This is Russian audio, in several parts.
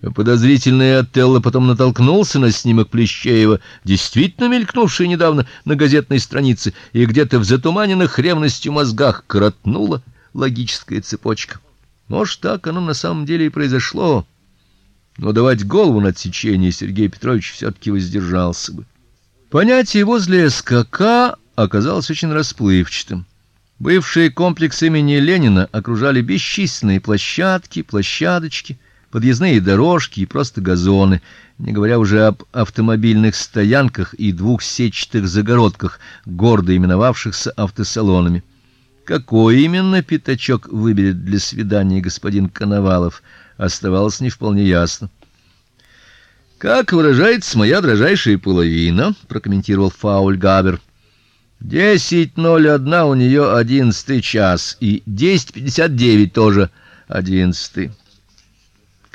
Подозрительный Отелло потом натолкнулся на снимок Плещеева, действительно мелькнувший недавно на газетной странице, и где-то в затуманенных ревностью мозгах кротнула логическая цепочка. Может, так оно на самом деле и произошло. Но давать голову на отсечение Сергей Петрович все таки воздержался бы. Понятие возле СКК оказалось очень расплывчатым. Бывшие комплекс имени Ленина окружали бесчисленные площадки, площадочки, подъездные дорожки и просто газоны, не говоря уже об автомобильных стоянках и двух сетчатых загородках, гордо именовавшихся автосалонами. Какой именно пятачок выберет для свидания господин Коновалов, оставалось не вполне ясно. Как выражается моя дрожайшая половина, прокомментировал Фауль Габер. Десять ноль одна у нее одиннадцатый час и десять пятьдесят девять тоже одиннадцатый.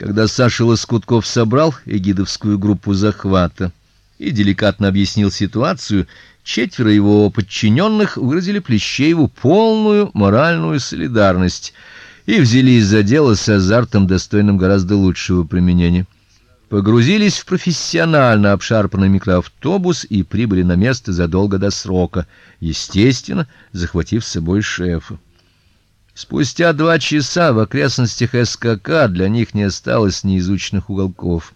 Когда Саша Лоскутков собрал эгидовскую группу захвата и деликатно объяснил ситуацию, четверо его подчиненных выразили Плещееву полную моральную солидарность и взялись за дело с азартом, достойным гораздо лучшего применения. Погрузились в профессионально обшарпанный микроавтобус и прибыли на место задолго до срока, естественно, захватив с собой шефа. Спустя два часа в окрестностях СКК для них не осталось неизученных уголков.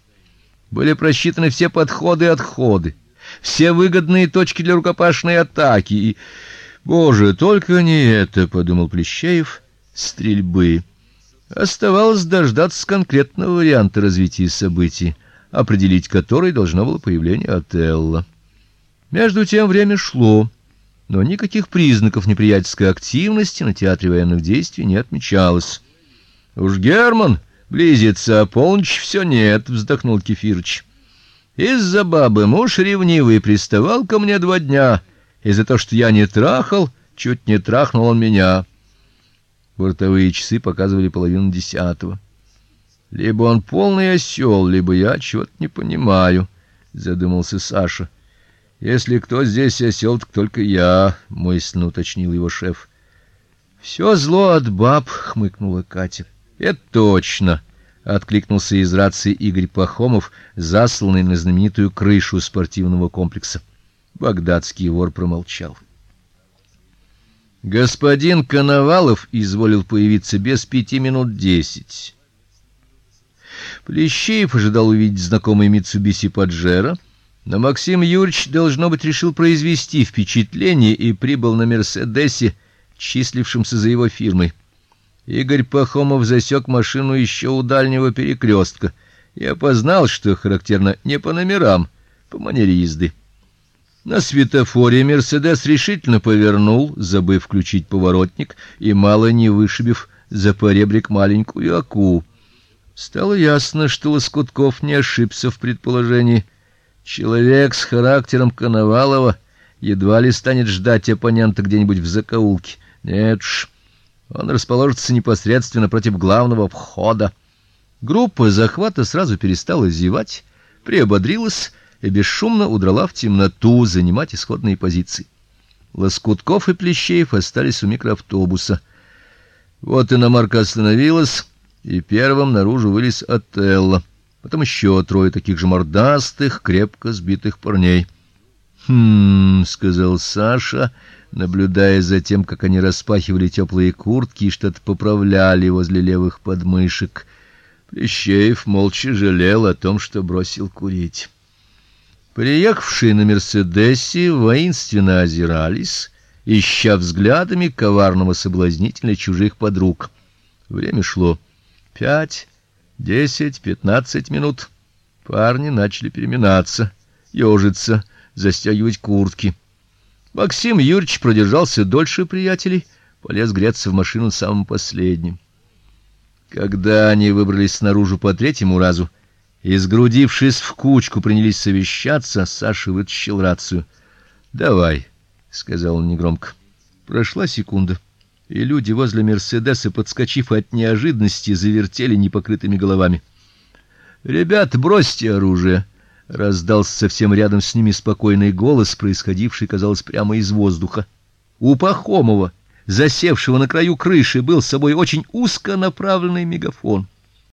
Были просчитаны все подходы и отходы все выгодные точки для рукопашной атаки. И, боже, только не это, подумал Плещеев, стрельбы. Оставалось дождаться конкретного варианта развития событий, определить который должно было появление Отелло. Между тем время шло, но никаких признаков неприятельской активности на театре военных действий не отмечалось. Уж Герман близится, а полночь все нет, вздохнул Кефирч. Из-за бабы муж ревнивый приставал ко мне два дня, и за то, что я не трахал, чуть не трахнул он меня. Бортовые часы показывали половину десятого. Либо он полный осел, либо я чего-то не понимаю, задумался Саша. Если кто здесь осел, так только я, мысленно уточнил его шеф. Все зло от баб, хмыкнула Катя. Это точно откликнулся из рации Игорь Пахомов, засланный на знаменитую крышу спортивного комплекса. Багдадский вор промолчал. Господин Коновалов изволил появиться без пяти минут десять. Плещеев ожидал увидеть знакомый Mitsubishi Pajero, но Максим Юрьевич должно быть решил произвести впечатление и прибыл на Мерседесе, числившемся за его фирмой. Игорь Пахомов засек машину еще у дальнего перекрестка и опознал, что характерно не по номерам, по манере езды. На светофоре Мерседес решительно повернул, забыв включить поворотник и мало не вышибив за поребрик маленькую аку. Стало ясно, что Лоскутков не ошибся в предположении. Человек с характером Коновалова едва ли станет ждать оппонента где-нибудь в закоулке. Нет уж. Он расположится непосредственно против главного входа. Группа захвата сразу перестала зевать, приободрилась и бесшумно удрала в темноту занимать исходные позиции. Лоскутков и Плещеев остались у микроавтобуса. Вот иномарка остановилась, и первым наружу вылез Отелло. Потом еще трое таких же мордастых, крепко сбитых парней. "Хм", сказал Саша наблюдая за тем, как они распахивали теплые куртки и что-то поправляли возле левых подмышек. Плещеев молча жалел о том, что бросил курить. Приехавшие на Мерседесе воинственно озирались, ища взглядами коварного соблазнителя чужих подруг. Время шло. Пять, десять, пятнадцать минут. Парни начали переминаться, ежиться, застегивать куртки. Максим Юрьевич продержался дольше приятелей, полез греться в машину самым последним. Когда они выбрались снаружи по третьему разу и сгрудившись в кучку принялись совещаться, Саша вытащил рацию. "Давай", сказал он негромко. Прошла секунда, и люди возле Мерседеса, подскочив от неожиданности, завертели непокрытыми головами. "Ребят, бросьте оружие", раздался совсем рядом с ними спокойный голос, происходивший, казалось, прямо из воздуха. У Пахомова, засевшего на краю крыши, был с собой очень узко направленный мегафон.